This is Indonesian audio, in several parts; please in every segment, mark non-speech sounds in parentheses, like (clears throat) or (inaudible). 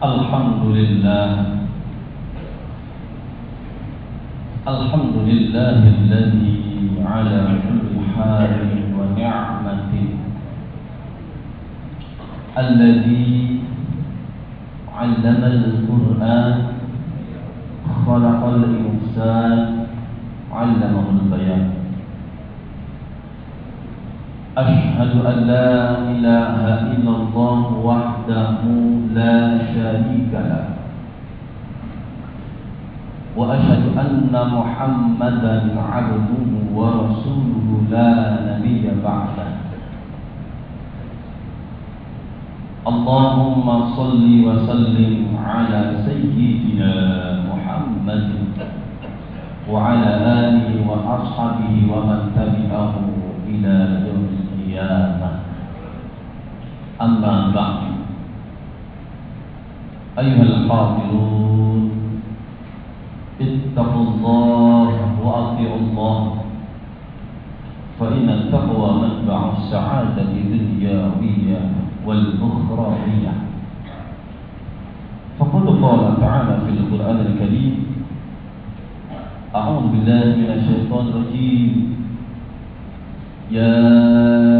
الحمد لله الحمد لله الذي على كل حال ونعمة الذي علم القرآن خلق الإنسان علمه البيان. أشهد أن لا إله إلا الله وحده لا شريك له. وأشهد أن محمدا عبده ورسوله لا نبي بعده. اللهم صل وسلم على سيدنا محمد وعلى آله وأصحابه ومن تبعه إلى يوم القيامة. أما بعد أيها الحاضرون اتقوا الله وأطيعوا الله فإن التقوى منبع السعادة الدنيوية والأخروية. فقد قال تعالى في القرآن الكريم أعوذ بالله من الشيطان الرجيم. يا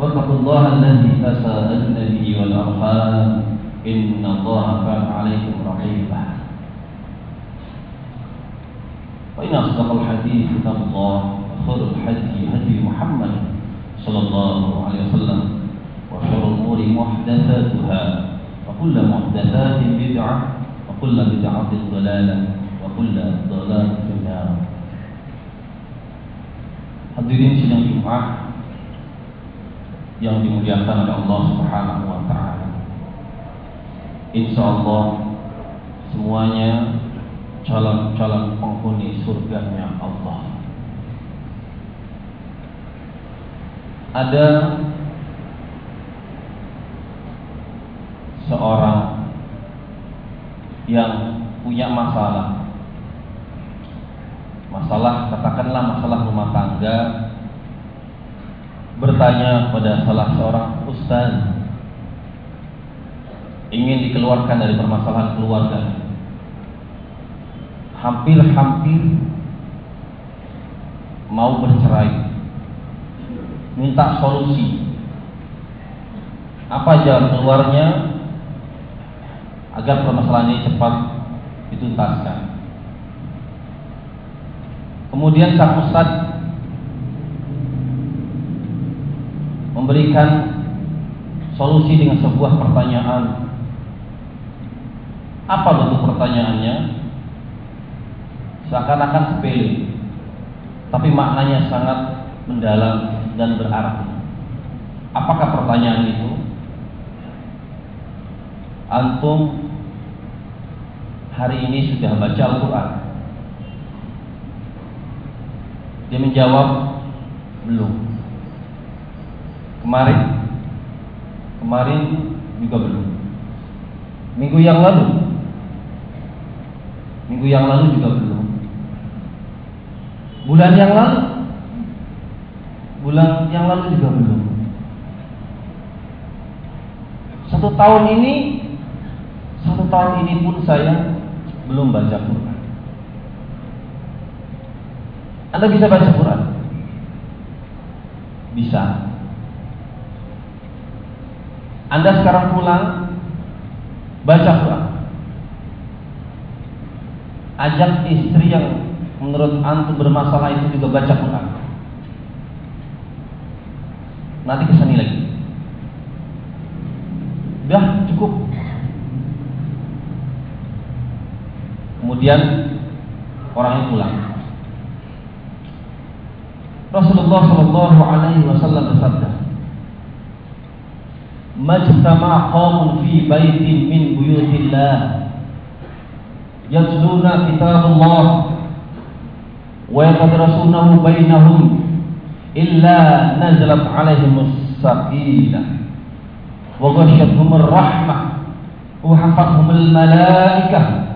واتقوا الله الذي تساءلون به والأرحام إن الله كان عليكم رقيبا. فإن أصدق الحديث كتاب الله وخير الحديث هدي محمد صلى الله عليه وسلم وشر الأمور محدثاتها وكل محدثات بدعة وكل بدعة ضلالة وكل ضلالة في النار. Hadirin sidang Jumat yang dimuliakan oleh Allah Subhanahu wa taala. Insyaallah semuanya calon-calon penghuni surganya Allah. Ada seorang yang punya masalah. Masalah katakanlah masalah rumah tangga bertanya pada salah seorang ustaz ingin dikeluarkan dari permasalahan keluarga. Hampir-hampir mau bercerai. Minta solusi. Apa jalan keluarnya agar permasalahan ini cepat dituntaskan. Kemudian sang ustaz memberikan solusi dengan sebuah pertanyaan. Apa bentuk pertanyaannya? Seakan-akan sepele, tapi maknanya sangat mendalam dan berarti. Apakah pertanyaan itu? Antum hari ini sudah baca Al-Quran? Dia menjawab, belum. Kemarin, kemarin juga belum. Minggu yang lalu, minggu yang lalu juga belum. Bulan yang lalu, bulan yang lalu juga belum. Satu tahun ini, satu tahun ini pun saya belum baca Quran. Anda bisa baca Quran? Bisa. Anda sekarang pulang baca Quran. Ajak istri yang menurut antum bermasalah itu juga baca Quran. Nanti ke sini lagi. Udah cukup. Kemudian orangnya pulang. Rasulullah Shallallahu Alaihi Wasallam bersabda, "Majtama qaumun fi baitin min buyutillah. Yatluna kitabullah wa yatadarasunahu bainahum illa nazalat alaihimus sakinah. Wa ghashiyatuhumur rahmah wa hafathumul malaikah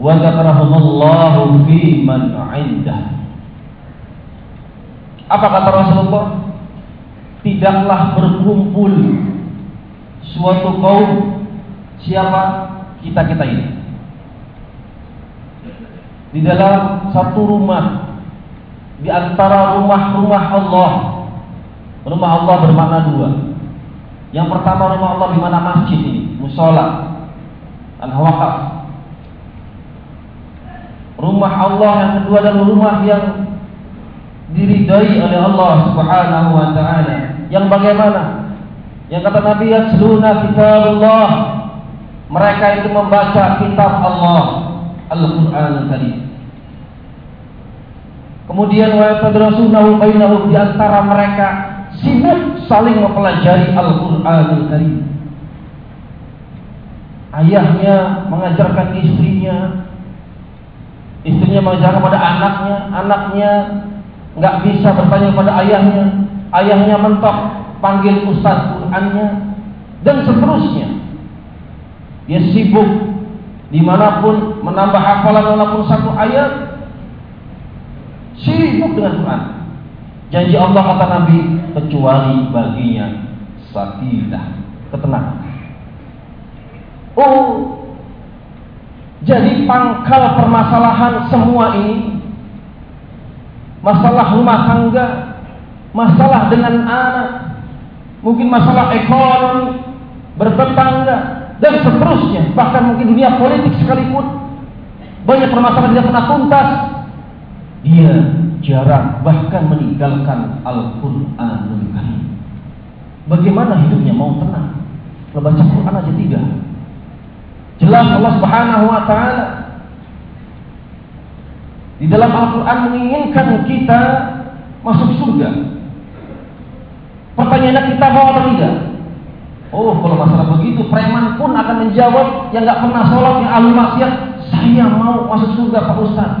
wa dzakarahumullahu fi man 'indah. Apa kata Rasulullah? Tidaklah berkumpul suatu kaum siapa kita-kita ini? Di dalam satu rumah di antara rumah-rumah Allah rumah Allah bermakna dua. Yang pertama rumah Allah di mana? Masjid ini musola al-waqaf. Rumah Allah yang kedua adalah rumah yang diridai oleh Allah Subhanahu wa taala. Yang bagaimana yang kata Nabi yasluna kitabullah. Mereka itu membaca kitab Allah Al-Qur'an Karim. Kemudian wa tadrasunahu bainahum di antara mereka sibuk saling mempelajari Al-Qur'an Karim. Ayahnya mengajarkan istrinya, istrinya mengajarkan kepada anaknya, anaknya nggak bisa bertanya kepada ayahnya, ayahnya mentok panggil ustaz Dan seterusnya. Dia sibuk di mana pun menambah hafalan walaupun satu ayat sibuk dengan Quran. Janji Allah kata Nabi kecuali baginya sakinah, ketenangan. Oh, jadi pangkal permasalahan semua ini masalah rumah tangga, masalah dengan anak, mungkin masalah ekonomi, bertetangga, dan seterusnya. Bahkan mungkin dunia politik sekalipun. Banyak permasalahan tidak pernah tuntas. Dia jarang bahkan meninggalkan Al-Quranul Karim. Bagaimana hidupnya mau tenang? Membaca Quran aja tidak. Jelas Allah Subhanahu wa taala di dalam Al-Quran menginginkan kita masuk surga. Pertanyaannya kita mau atau tidak? Oh, kalau masalah begitu, preman pun akan menjawab yang nggak pernah sholat, yang ahli maksiat, saya mau masuk surga Pak Ustaz.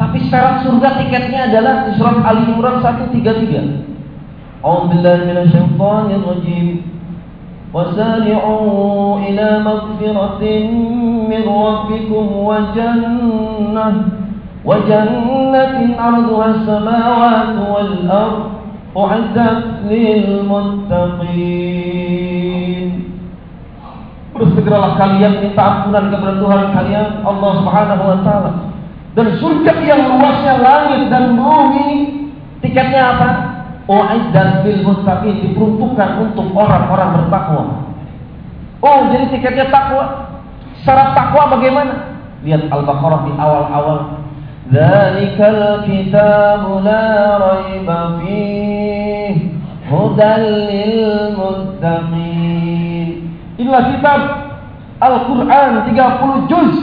Tapi syarat surga tiketnya adalah di surat Ali Imran 133. A'udzubillahi minasyaitonir rajim. وسارعوا إلى مغفرة من ربكم وجنة وجنة عرضها السماوات والأرض أعدت للمتقين Bersegeralah kalian minta ampunan kepada Tuhan kalian Allah Subhanahu wa taala. Dan surga yang luasnya langit dan bumi tiketnya apa? Uiddat lil muttaqin diperuntukkan untuk orang-orang bertakwa. Oh, jadi tiketnya takwa. Syarat takwa bagaimana? Lihat Al-Baqarah di awal-awal ذلك الكتاب لا ريب فيه هدى للمتقين Inilah kitab Al-Quran 30 juz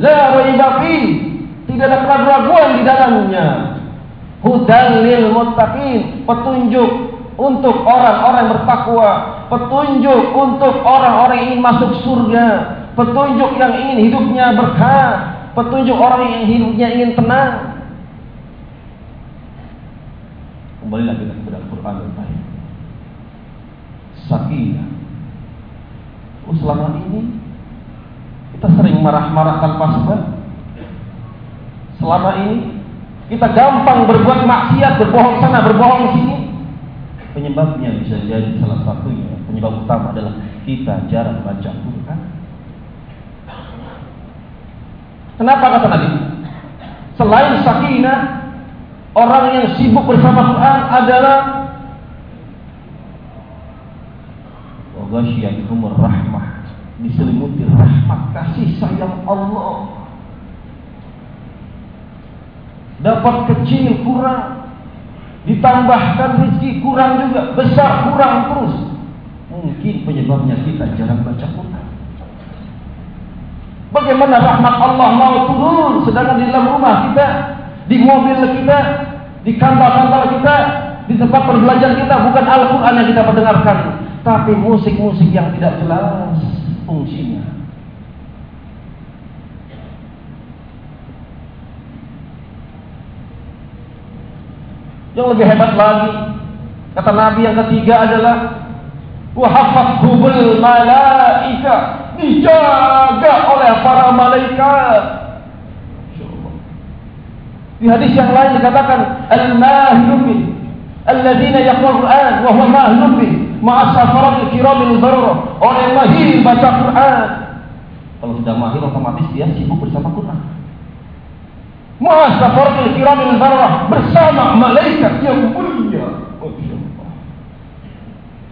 La raiba Tidak ada keraguan di dalamnya Hudan lil muttaqin Petunjuk untuk orang-orang bertakwa Petunjuk untuk orang-orang yang ingin masuk surga Petunjuk yang ingin hidupnya berkah petunjuk orang yang hidupnya ingin tenang. Kembalilah kita kepada Al-Quran dan Baik. Sakinah. Oh, selama ini kita sering marah-marah tanpa sebab. Selama ini kita gampang berbuat maksiat, berbohong sana, berbohong sini. Penyebabnya bisa jadi salah satunya, penyebab utama adalah kita jarang baca Quran. Kenapa kata Nabi? Selain sakinah, orang yang sibuk bersama Quran adalah Waghashiyatuhumur rahmah. Diselimuti rahmat kasih sayang Allah. Dapat kecil kurang Ditambahkan rezeki kurang juga Besar kurang terus. Mungkin penyebabnya kita jarang baca Quran Bagaimana rahmat Allah mau turun sedangkan di dalam rumah kita, di mobil kita, di kantor-kantor kita, di tempat perbelanjaan kita bukan Al-Qur'an yang kita mendengarkan, tapi musik-musik yang tidak jelas. fungsinya. Yang lebih hebat lagi, kata Nabi yang ketiga adalah wahafadhumul malaika dijaga oleh para malaikat. Di hadis yang lain dikatakan al-mahilun alladzina yaqra'u Quran wa huwa mahlum bih ma'a safarat kiramil barra orang yang mahir baca Quran. Kalau sudah mahir otomatis dia sibuk bersama Quran. Ma'a safarat kiramil barra bersama malaikat yang mulia.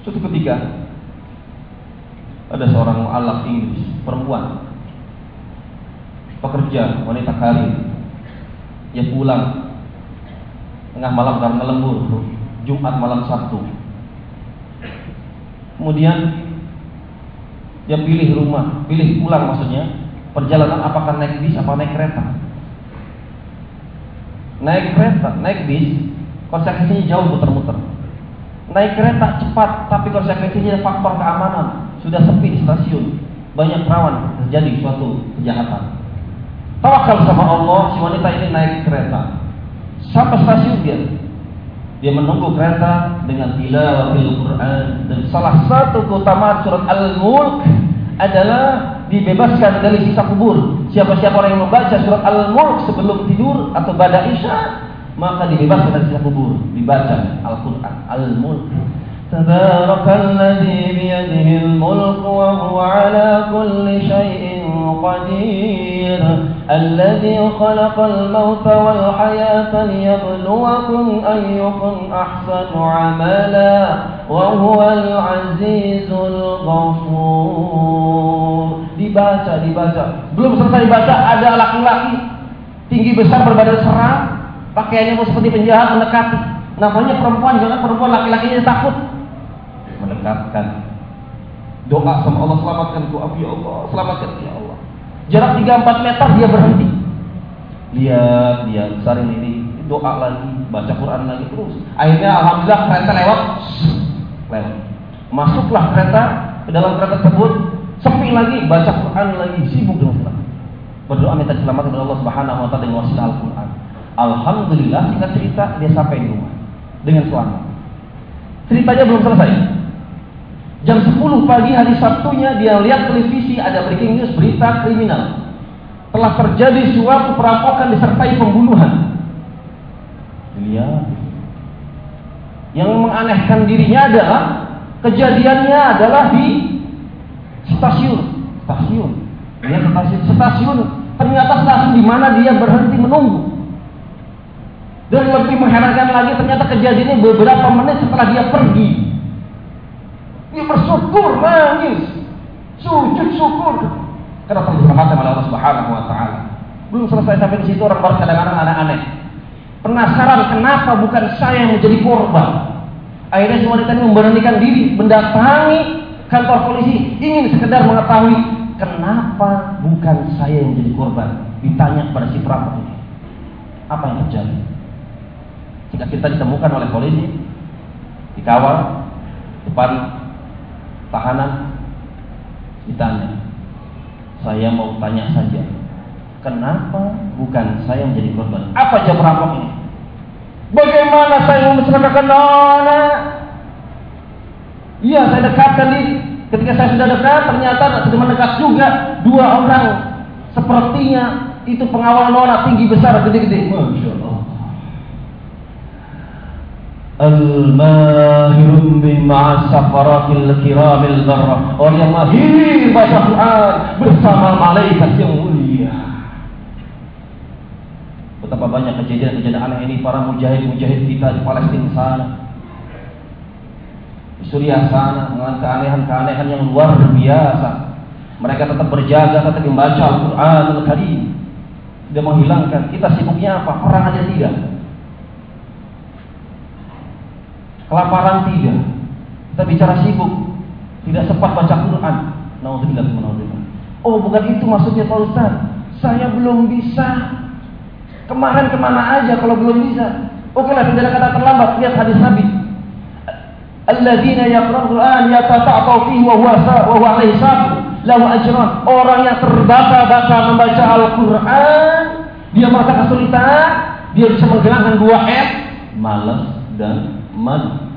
Suatu ketika ada seorang mu'alaf Inggris perempuan pekerja wanita karir dia pulang tengah malam karena lembur Jumat malam Sabtu. Kemudian dia pilih rumah, pilih pulang maksudnya. Perjalanan apakah naik bis apa naik kereta? Naik kereta, naik bis, konsekuensinya jauh muter-muter. Naik kereta cepat, tapi konsekuensinya faktor keamanan. Sudah sepi di stasiun, banyak rawan terjadi suatu kejahatan. Tawakal sama Allah, si wanita ini naik kereta. Sampai stasiun dia, dia menunggu kereta dengan tilawatil Quran dan salah satu keutamaan surat Al-Mulk adalah dibebaskan dari sisa kubur. Siapa-siapa orang yang membaca surat Al-Mulk sebelum tidur atau pada isya maka dibebaskan dari sisa kubur. Dibaca Al-Quran Al-Mulk. Tabarakalladzi biyadihi al-mulk wa huwa ala kulli syai'in qadir. الذي خلق الموت والحياة ليبلوكم أيكم أحسن عملا وهو العزيز الغفور dibaca dibaca belum selesai dibaca ada laki-laki tinggi besar berbadan serang pakaiannya mau seperti penjahat mendekati namanya perempuan jangan perempuan laki-lakinya takut mendekatkan doa sama Allah selamatkan ku ya Allah selamatkan ya Allah Jarak 3-4 meter dia berhenti. Lihat dia besarin ini, doa lagi, baca Quran lagi terus. Akhirnya alhamdulillah kereta lewat, lewat. Masuklah kereta ke dalam kereta tersebut, sepi lagi, baca Quran lagi, sibuk dengan Quran. Berdoa minta selamat kepada Allah Subhanahu wa taala dengan wasilah Al-Qur'an. Alhamdulillah singkat cerita dia sampai di rumah dengan suami. Ceritanya belum selesai. Jam 10 pagi hari Sabtunya dia lihat televisi ada breaking news berita kriminal. Telah terjadi suatu perampokan disertai pembunuhan. Lihat. Yang menganehkan dirinya adalah kejadiannya adalah di stasiun. Stasiun. Dia stasiun. Stasiun. Ternyata stasiun di mana dia berhenti menunggu. Dan lebih mengherankan lagi ternyata kejadiannya beberapa menit setelah dia pergi dia bersyukur, nangis, sujud syukur. Telah diselamatkan oleh Allah Subhanahu Wa Taala. Belum selesai sampai di situ orang baru kadang-kadang aneh-aneh. Penasaran kenapa bukan saya yang menjadi korban? Akhirnya semua wanita ini memberanikan diri mendatangi kantor polisi ingin sekedar mengetahui kenapa bukan saya yang menjadi korban. Ditanya kepada si perampok ini. Apa yang terjadi? Jika kita ditemukan oleh polisi, dikawal depan tahanan ditanya saya mau tanya saja kenapa bukan saya menjadi korban? Apa jam perampok ini? Bagaimana saya mencelakakan nona iya saya dekatkan di ketika saya sudah dekat ternyata sudah mendekat juga. Dua orang sepertinya itu pengawal nona tinggi besar gede-gede. Masya Allah Al-mahirun bima safaratil kiramil barra Orang yang mahir baca Quran bersama malaikat yang mulia. Betapa banyak kejadian-kejadian aneh ini para mujahid-mujahid kita di Palestina sana. Di Suriah sana dengan keanehan-keanehan yang luar biasa. Mereka tetap berjaga, tetap membaca Al-Quran Al-Karim Tidak menghilangkan. Kita sibuknya apa? Perang aja tidak Kelaparan tidak. Kita bicara sibuk. Tidak sempat baca Quran. Naudzubillah naudzubillah. Oh, bukan itu maksudnya Pak Ustaz. Saya belum bisa. Kemarin ke mana aja kalau belum bisa? Oke lah, tidak kata terlambat. Lihat hadis Nabi. Quran wa wa. Orang yang terbata-bata membaca Al-Qur'an, dia merasa kesulitan, dia bisa menghilangkan dua S, malas dan malu.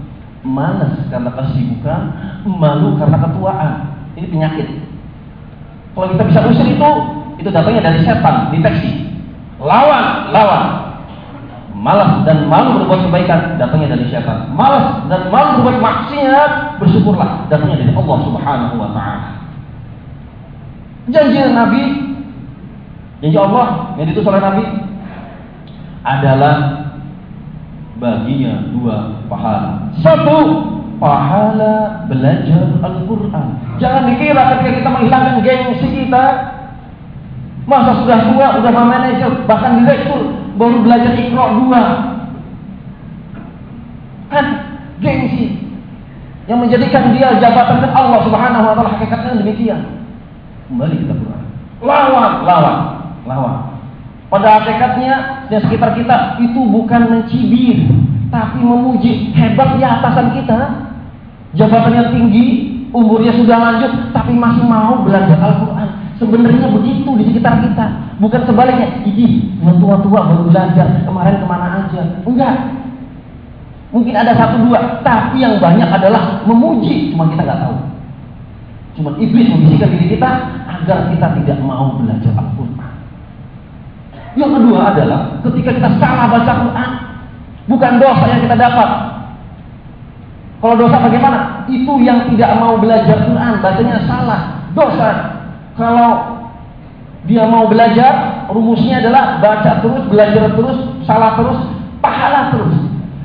Malas karena kesibukan, malu karena ketuaan. Ini penyakit. Kalau kita bisa usir itu, itu datangnya dari setan, deteksi. Lawan, lawan. Malas dan malu berbuat kebaikan datangnya dari setan. Malas dan malu berbuat maksiat bersyukurlah datangnya dari Allah Subhanahu wa taala. Janji Nabi, janji Allah yang itu oleh Nabi adalah baginya dua pahala. Satu, pahala belajar Al-Quran. Jangan dikira ketika kita menghilangkan gengsi kita, masa sudah tua, sudah manajer, bahkan direktur, baru belajar ikro dua. Kan gengsi yang menjadikan dia jabatan Allah Subhanahu wa taala hakikatnya demikian. Kembali kita Quran. Lawan, lawan, lawan. Pada hakikatnya di sekitar kita itu bukan mencibir, tapi memuji hebatnya atasan kita. Jabatannya tinggi, umurnya sudah lanjut, tapi masih mau belajar Al-Quran. Sebenarnya begitu di sekitar kita. Bukan sebaliknya, ini tua-tua baru belajar, kemarin ke mana aja. Enggak. Mungkin ada satu dua, tapi yang banyak adalah memuji, cuma kita nggak tahu. Cuma iblis membisikkan diri kita agar kita tidak mau belajar Al-Quran. Yang kedua adalah ketika kita salah baca Quran, bukan dosa yang kita dapat. Kalau dosa bagaimana? Itu yang tidak mau belajar Quran, bacanya salah, dosa. Kalau dia mau belajar, rumusnya adalah baca terus, belajar terus, salah terus, pahala terus.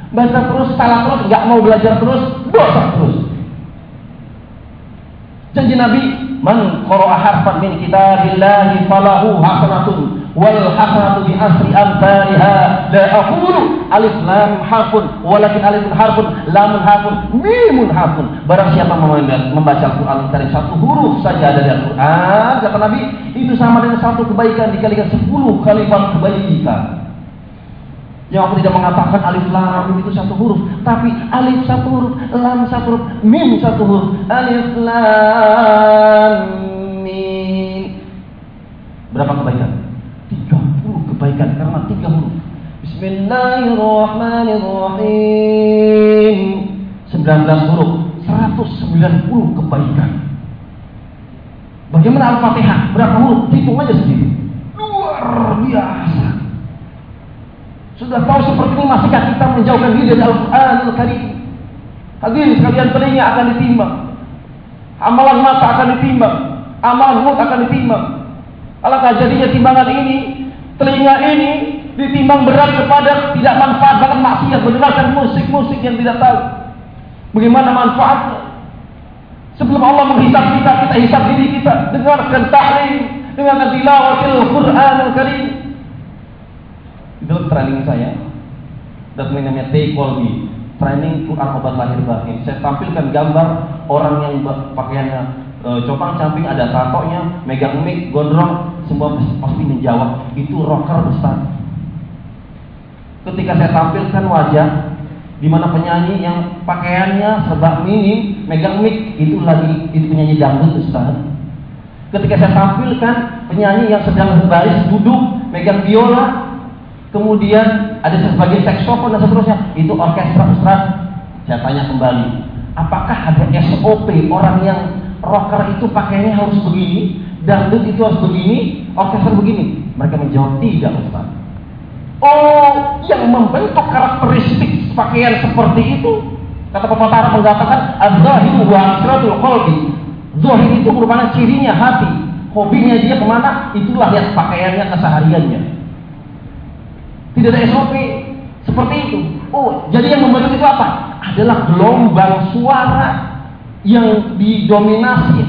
Baca terus, salah terus, nggak mau belajar terus, dosa terus. Janji Nabi, man qara'a harfan min kitabillahi falahu hasanatun wal hasanatu bi asri amsalha la aqulu alif lam harfun walakin alif harfun lam harfun mimun harfun barang siapa membaca Al-Qur'an dari satu huruf saja dari Al-Qur'an kata Nabi itu sama dengan satu kebaikan dikalikan sepuluh kalimat kebaikan yang aku tidak mengatakan alif lam itu satu huruf, tapi alif satu huruf, lam satu huruf, mim satu huruf. Alif lam mim. Berapa kebaikan? 30 kebaikan karena tiga huruf. Bismillahirrahmanirrahim. 19 huruf, 190 kebaikan. Bagaimana Al-Fatihah? Berapa huruf? Hitung aja sendiri. Luar biasa. Sudah tahu seperti ini masihkah kita menjauhkan diri dari Al-Quranul Karim? Hadirin sekalian telinga akan ditimbang. Amalan mata akan ditimbang. Amalan mulut akan ditimbang. Alangkah jadinya timbangan ini, telinga ini ditimbang berat kepada tidak manfaat bahkan maksiat mendengarkan musik-musik yang tidak tahu. Bagaimana manfaatnya? Sebelum Allah menghisap kita, kita hisap diri kita. Dengarkan tahlim, dengarkan tilawatil Quranul Karim. Dalam training saya, dan namanya Tay Colby, training Quran obat lahir batin. Saya tampilkan gambar orang yang pakaiannya e, copang camping ada tatonya, megang mic, gondrong, semua pasti menjawab itu rocker Ustaz. Ketika saya tampilkan wajah di mana penyanyi yang pakaiannya serba minim, megang mic itu lagi itu penyanyi dangdut Ustaz. Ketika saya tampilkan penyanyi yang sedang berbaris duduk, megang biola, Kemudian ada sebagai saksofon dan seterusnya. Itu orkestra Ustaz. Saya tanya kembali. Apakah ada SOP orang yang rocker itu pakainya harus begini, dangdut itu harus begini, orkestra begini? Mereka menjawab tidak Ustaz. Oh, yang membentuk karakteristik pakaian seperti itu kata pepatah mengatakan az-zahiru wa asratul qalbi. Zahir itu merupakan cirinya hati. Hobinya dia ke mana? Itulah yang pakaiannya kesehariannya. Tidak ada SOP seperti itu. Oh, jadi yang membentuk itu apa? Adalah gelombang suara yang didominasi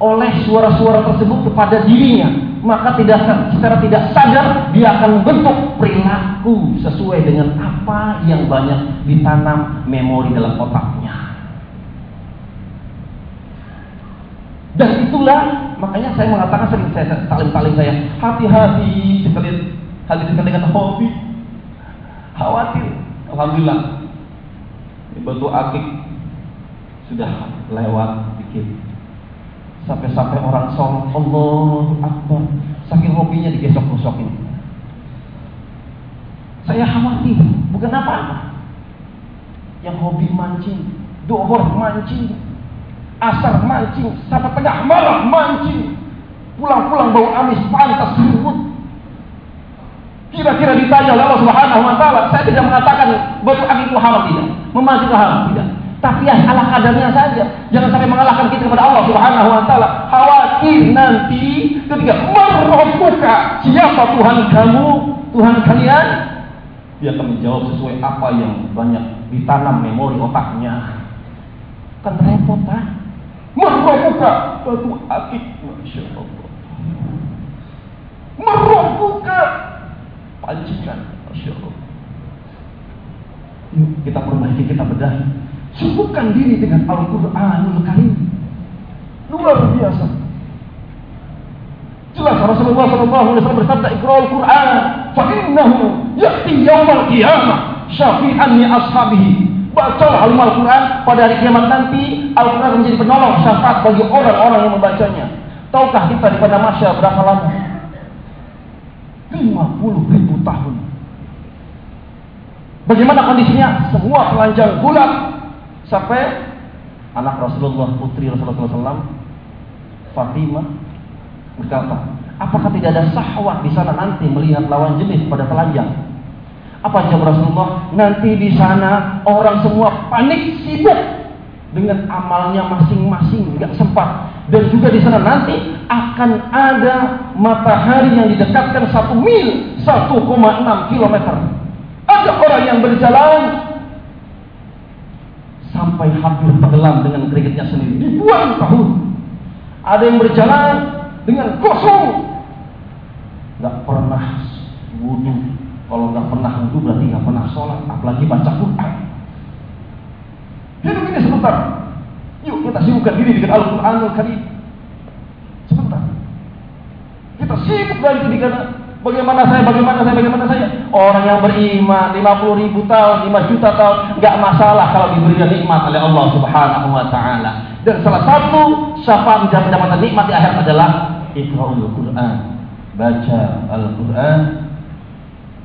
oleh suara-suara tersebut kepada dirinya. Maka tidak secara tidak sadar dia akan membentuk perilaku sesuai dengan apa yang banyak ditanam memori dalam otaknya. Dan itulah makanya saya mengatakan sering saya saling-saling saya hati-hati sekali hadirin dengan hobi khawatir alhamdulillah batu akik sudah lewat dikit Sampai-sampai orang sholat Allah Akbar. Saking hobinya digesok-gesokin. Saya khawatir Bukan apa-apa. Yang hobi mancing Dohor mancing Asar mancing Sampai tengah malam mancing. Pulang-pulang bau amis pantas serut Kira-kira ditanya oleh Allah Subhanahu wa taala, saya tidak mengatakan bertuhan itu haram tidak, memancing haram tidak. Tapi ala kadarnya saja. Jangan sampai mengalahkan kita kepada Allah Subhanahu wa taala. Khawatir nanti ketika merobuka siapa Tuhan kamu, Tuhan kalian, dia akan menjawab sesuai apa yang banyak ditanam memori otaknya. Kan repot kan? Merobuka batu akik, masya Allah. Masya Allah. Yuk kita perbaiki, kita bedahi. Sibukkan diri dengan Al-Quranul Karim. Luar biasa. Jelas Rasulullah SAW bersabda Iqra'ul Quran fa innahu ya'ti yaumal qiyamah syafi'an li ashabihi. Bacalah Al-Quran pada hari kiamat nanti Al-Quran menjadi penolong syafaat bagi orang-orang yang membacanya. Tahukah kita di pada masa berapa lama? 50 ribu tahun. Bagaimana kondisinya? Semua telanjang bulat Sampai anak Rasulullah, putri Rasulullah SAW, Fatimah berkata, apakah tidak ada sahwat di sana nanti melihat lawan jenis pada telanjang? Apa jawab Rasulullah? Nanti di sana orang semua panik sibuk dengan amalnya masing-masing, nggak sempat. Dan juga di sana nanti akan ada matahari yang didekatkan satu mil, 1,6 kilometer. Ada orang yang berjalan sampai hampir tenggelam dengan keringetnya sendiri ribuan tahun. Ada yang berjalan dengan kosong, nggak pernah wudhu. Kalau nggak pernah wudhu berarti nggak pernah sholat, apalagi baca Quran. Hidup ini sebentar. Yuk kita sibukkan diri dengan Al-Quranul Karim. Sebentar. Kita sibuk dari dengan Bagaimana saya, bagaimana saya, bagaimana saya? Orang yang beriman 50 ribu tahun, 5 juta tahun, nggak masalah kalau diberi nikmat oleh Allah Subhanahu Wa Taala. Dan salah satu syafaat mendapatkan nikmat di akhir adalah Iqra'ul Quran. Baca Al-Quran.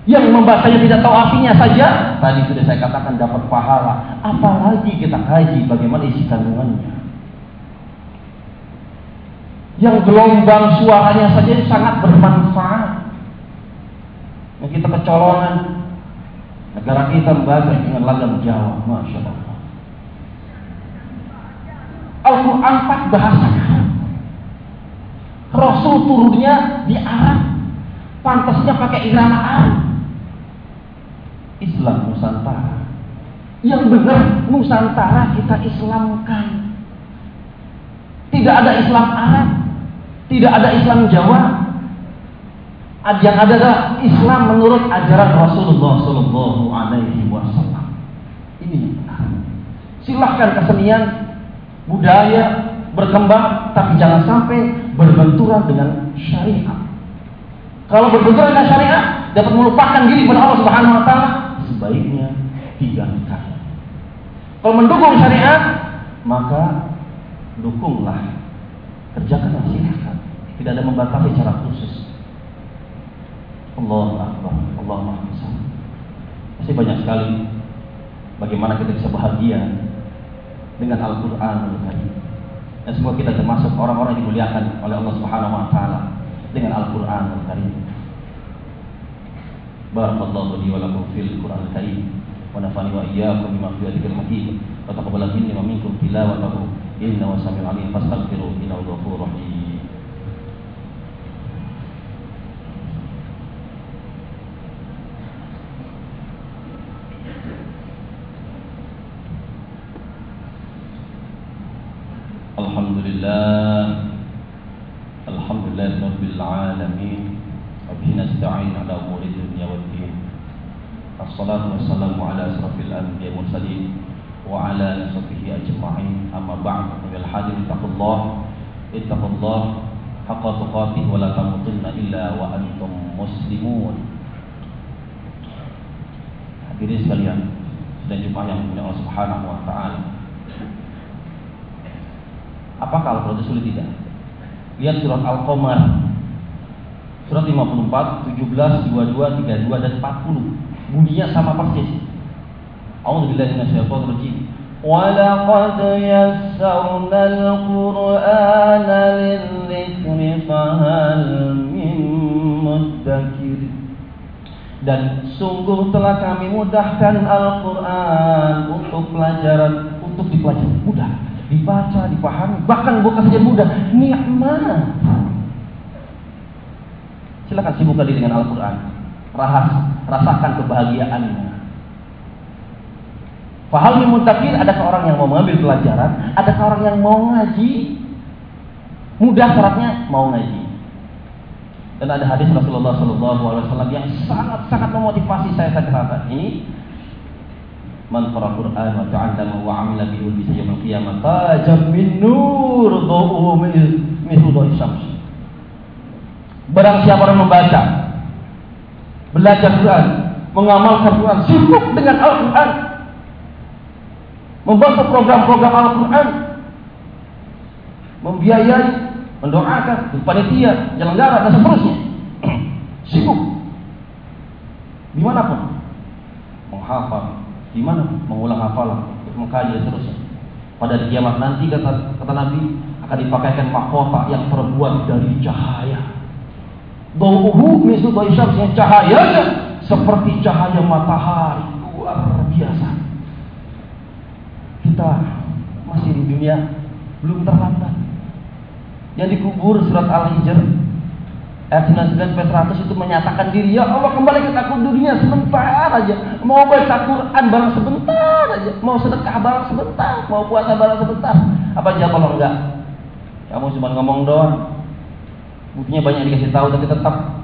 Yang membacanya tidak tahu artinya saja, tadi sudah saya katakan dapat pahala. Apalagi kita kaji bagaimana isi kandungannya. Yang gelombang suaranya saja sangat bermanfaat kita kecolongan negara kita membaca dengan lagam Jawa, masya Allah. Al-Quran empat bahasa Rasul turunnya di Arab, pantasnya pakai irama Arab. Islam Nusantara. Yang benar Nusantara kita Islamkan. Tidak ada Islam Arab, tidak ada Islam Jawa, yang ada adalah Islam menurut ajaran Rasulullah Sallallahu Alaihi Wasallam. Ini Silahkan kesenian, budaya berkembang, tapi jangan sampai berbenturan dengan syariat. Kalau berbenturan dengan syariat, dapat melupakan diri pada Allah Subhanahu Wa Taala, sebaiknya tinggalkan. Kalau mendukung syariat, maka dukunglah, kerjakanlah silahkan. Tidak ada membatasi secara khusus. Allah Akbar, Allah Maha Masih banyak sekali bagaimana kita bisa bahagia dengan Al-Quran Dan semua kita termasuk orang-orang yang dimuliakan oleh Allah Subhanahu Wa Taala dengan Al-Quran Al-Karim. Barakallahu li wa lakum fil Quran Al-Karim. Wa nafani wa iyyakum bima fihi dzikril hakim wa taqabbal minni wa minkum tilawatahu. Innahu samiul alim. Fastaghfiru innahu ghafurur rahim. أشرف الأنبياء والمرسلين وعلى نصحه أجمعين أما بعد أيها الحاضر اتقوا الله اتقوا الله حق تقاته ولا تموتن إلا وأنتم مسلمون Hadirin sekalian, dan jemaah yang punya Allah Subhanahu wa taala. Apakah Al-Quran itu sulit tidak? Lihat surat Al-Qamar. Surat 54, 17, 22, 32 dan 40. Bunyinya sama persis. A'udzubillahi minasyaitonir rajim. ولقد يسرنا القرآن للذكر فهل من مدكر dan sungguh telah kami mudahkan Al-Quran untuk pelajaran, untuk dipelajari mudah, dibaca, dipahami, bahkan bukan saja mudah, nikmat. Silakan sibukkan diri dengan Al-Quran, rahas, rasakan kebahagiaannya. Fahal mutakir, adakah orang yang mau mengambil pelajaran, adakah orang yang mau ngaji? Mudah syaratnya mau ngaji. Dan ada hadis Rasulullah Shallallahu Alaihi Wasallam yang sangat sangat memotivasi saya saat kata ini. Man qara Quran wa ta'allama wa 'amila bihi bisa yaumil qiyamah tajam min nur dhu'u mithlu dhu'i syams. Barang siapa yang membaca, belajar Quran, mengamalkan Quran, sibuk dengan Al-Quran, membantu program-program Al-Quran, membiayai mendoakan panitia, penyelenggara dan seterusnya. (clears throat) Sibuk. Di mana pun. Menghafal. Di mana pun. Mengulang hafalan. Mengkaji dan seterusnya. Pada kiamat nanti kata, kata Nabi akan dipakaikan mahkota yang terbuat dari cahaya. Dauhu misu yang cahayanya seperti cahaya matahari luar biasa. Kita masih di dunia belum terlambat. Yang dikubur surat Al-Hijr ayat 99 100 itu menyatakan diri ya Allah kembali ke dunia sebentar aja. Mau baca Quran barang sebentar aja. Mau sedekah barang sebentar. Mau puasa barang sebentar. Apa aja kalau enggak. Kamu cuma ngomong doang. Buktinya banyak dikasih tahu tapi tetap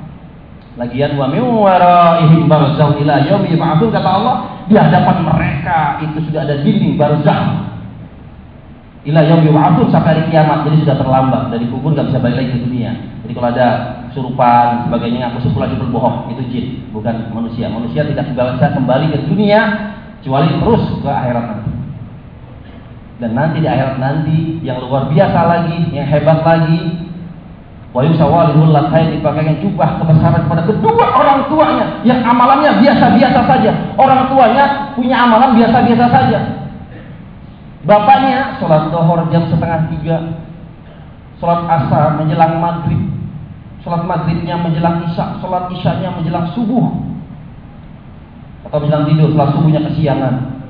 lagian wa min waraihim barzakh ila yaumi yub'atsun kata Allah di hadapan mereka itu sudah ada dinding barzakh Ila yang yub'atsun sampai hari kiamat. Jadi sudah terlambat dari kubur nggak bisa balik lagi ke dunia. Jadi kalau ada surupan sebagainya aku sepuluh lagi berbohong itu jin bukan manusia. Manusia tidak bisa kembali ke dunia kecuali terus ke akhirat nanti. Dan nanti di akhirat nanti yang luar biasa lagi, yang hebat lagi, Wa yusawalihul latain dipakaikan jubah kebesaran kepada kedua orang tuanya yang amalannya biasa-biasa saja. Orang tuanya punya amalan biasa-biasa saja. Bapaknya sholat dohor jam setengah tiga, sholat asar menjelang maghrib, sholat maghribnya menjelang isya, sholat isyanya menjelang subuh, atau menjelang tidur, sholat subuhnya kesiangan.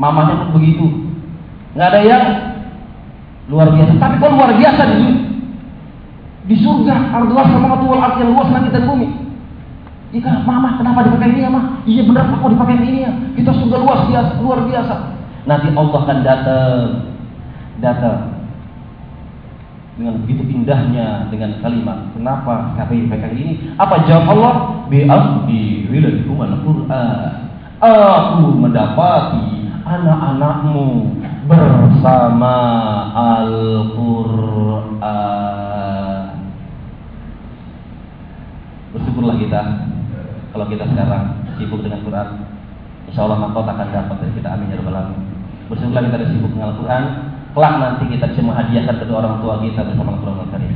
Mamanya pun begitu, nggak ada yang luar biasa. Tapi kalau luar biasa di di surga, ardulah sama wal arti yang luas langit dan bumi. Iya, mama kenapa dipakai ini ya, mah? Iya benar, aku dipakai ini ya. Kita surga luas biasa, luar biasa. Nanti Allah akan datang datang dengan begitu indahnya dengan kalimat kenapa kami pegang ini apa jawab Allah bi abdi wilaikum al-Qur'an aku mendapati anak-anakmu bersama Al-Qur'an bersyukurlah kita kalau kita sekarang sibuk dengan Quran Insya Allah mahkota akan dapat dari kita. Amin ya rabbal alamin. Bersyukurlah kita sibuk dengan Al-Quran Kelak nanti kita bisa menghadiahkan kedua orang tua kita bersama Al-Quran Al-Karim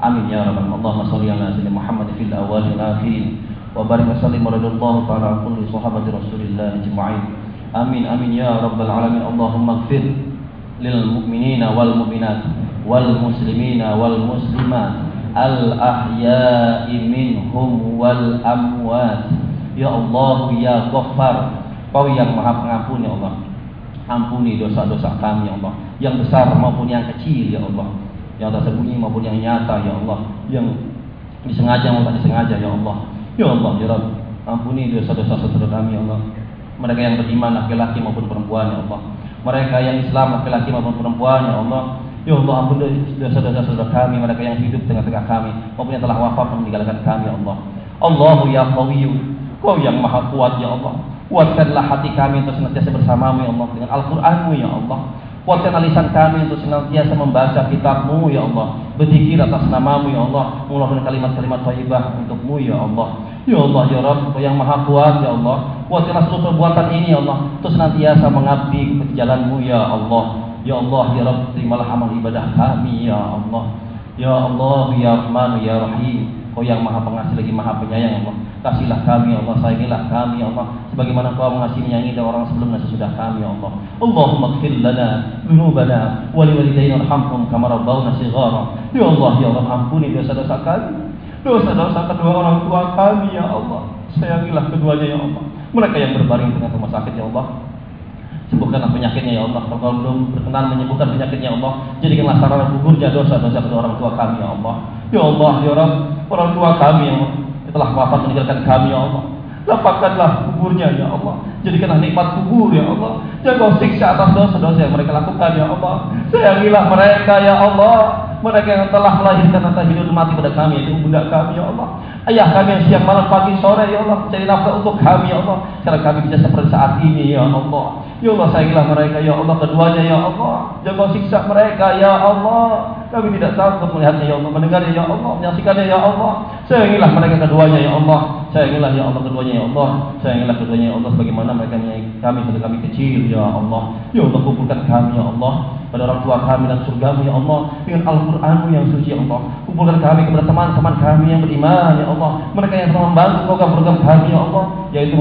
Amin ya Rabbal Allahumma salli ala sayyidina Muhammad fil awal wal akhirin wa barik wa sallim ala ta'ala kulli sahabati Rasulillah ajma'in Amin amin ya Rabbal alamin. Allahumma ighfir lil mu'minina wal mu'minat wal muslimina wal muslimat al ahya'i minhum wal amwat. Ya Allah ya Ghaffar Kau yang maha pengampun ya Allah. Ampuni dosa-dosa kami ya Allah. Yang besar maupun yang kecil ya Allah. Yang tersembunyi maupun yang nyata ya Allah. Yang disengaja maupun disengaja ya Allah. Ya Allah ya Rabb Ampuni dosa-dosa saudara kami ya Allah. Mereka yang beriman laki-laki maupun perempuan ya Allah. Mereka yang Islam laki-laki maupun perempuan ya Allah Ya Allah ampun dosa-dosa saudara kami Mereka yang hidup tengah-tengah kami Maupun yang telah wafat meninggalkan kami ya Allah Allahu ya Qawiyyu Kau yang maha kuat ya Allah Kuatkanlah hati kami untuk senantiasa bersamamu ya Allah dengan Al-Qur'anmu ya Allah. Kuatkan lisan kami untuk senantiasa membaca kitabmu ya Allah. Berzikir atas namamu ya Allah. Mengeluarkan kalimat-kalimat thayyibah untukmu ya Allah. Ya Allah ya Rabb yang maha kuat ya Allah. Kuatkanlah seluruh perbuatan ini ya Allah. Untuk senantiasa mengabdi ke jalanmu ya Allah. Ya Allah, Ya Rabb, terimalah amal ibadah kami, Ya Allah. Ya Allah, Ya Rahman, Ya Rahim. Kau yang maha pengasih lagi maha penyayang, Ya Allah. Kasihlah kami, Ya Allah. Sayangilah kami, Ya Allah. Sebagaimana kau mengasihi menyayangi dari orang sebelum dan sesudah kami, Ya Allah. Allahumma kfir lana, dhunubana, wali walidayna arhamhum kama rabbawna sighara. Ya Allah, Ya Allah, ampuni dosa-dosa kami. Dosa-dosa kedua orang tua kami, Ya Allah. Sayangilah keduanya, Ya Allah. Mereka yang berbaring dengan rumah sakit, Ya Allah. Sembuhkanlah penyakitnya ya Allah. Kalau belum berkenan menyembuhkan penyakitnya ya Allah, jadikanlah sarana gugurnya dosa-dosa kedua orang tua kami ya Allah. Ya Allah, ya Rabb, orang tua kami yang telah wafat meninggalkan kami ya Allah. Lapangkanlah kuburnya ya Allah. Jadikanlah nikmat kubur ya Allah. Jangan siksa atas dosa-dosa yang mereka lakukan ya Allah. Sayangilah mereka ya Allah. Mereka yang telah melahirkan atau hidup mati pada kami itu bunda kami ya Allah. Ayah kami yang siang malam pagi sore ya Allah cari nafkah untuk kami ya Allah. Karena kami bisa seperti saat ini ya Allah. Ya Allah sayangilah mereka ya Allah keduanya ya Allah. Jangan siksa mereka ya Allah. Kami tidak takut melihatnya ya Allah, mendengarnya ya Allah, menyaksikannya ya Allah. Sayangilah mereka keduanya ya Allah. Sayangilah ya Allah keduanya ya Allah. Sayangilah keduanya ya Allah sebagaimana mereka menyayangi kami pada kami kecil ya Allah. Ya Allah kumpulkan kami ya Allah pada orang tua kami dan surgamu ya Allah dengan Al-Qur'anmu yang suci ya Allah. Kumpulkan kami kepada teman-teman kami yang beriman ya Allah. Mereka yang telah membantu program-program kami ya Allah yaitu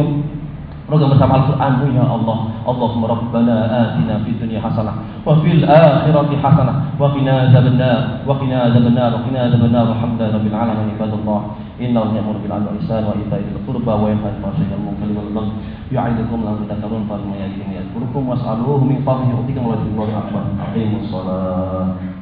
program bersama Al-Quran ya Allah Allahumma Rabbana atina fid dunya hasanah wa fil akhirati hasanah wa qina adzabannar wa qina adzabannar wa qina adzabannar alhamdulillahi rabbil alamin ibadallah innahu ya'muru bil 'adli wal ihsani wa ita'i dzil qurba wa yanha 'anil fahsya'i wal munkari wal baghi ya'idukum la'allakum tadhakkarun fa ma yadhkurukum was'aluhu min fadlihi yu'tikum wa la akbar aqimus shalah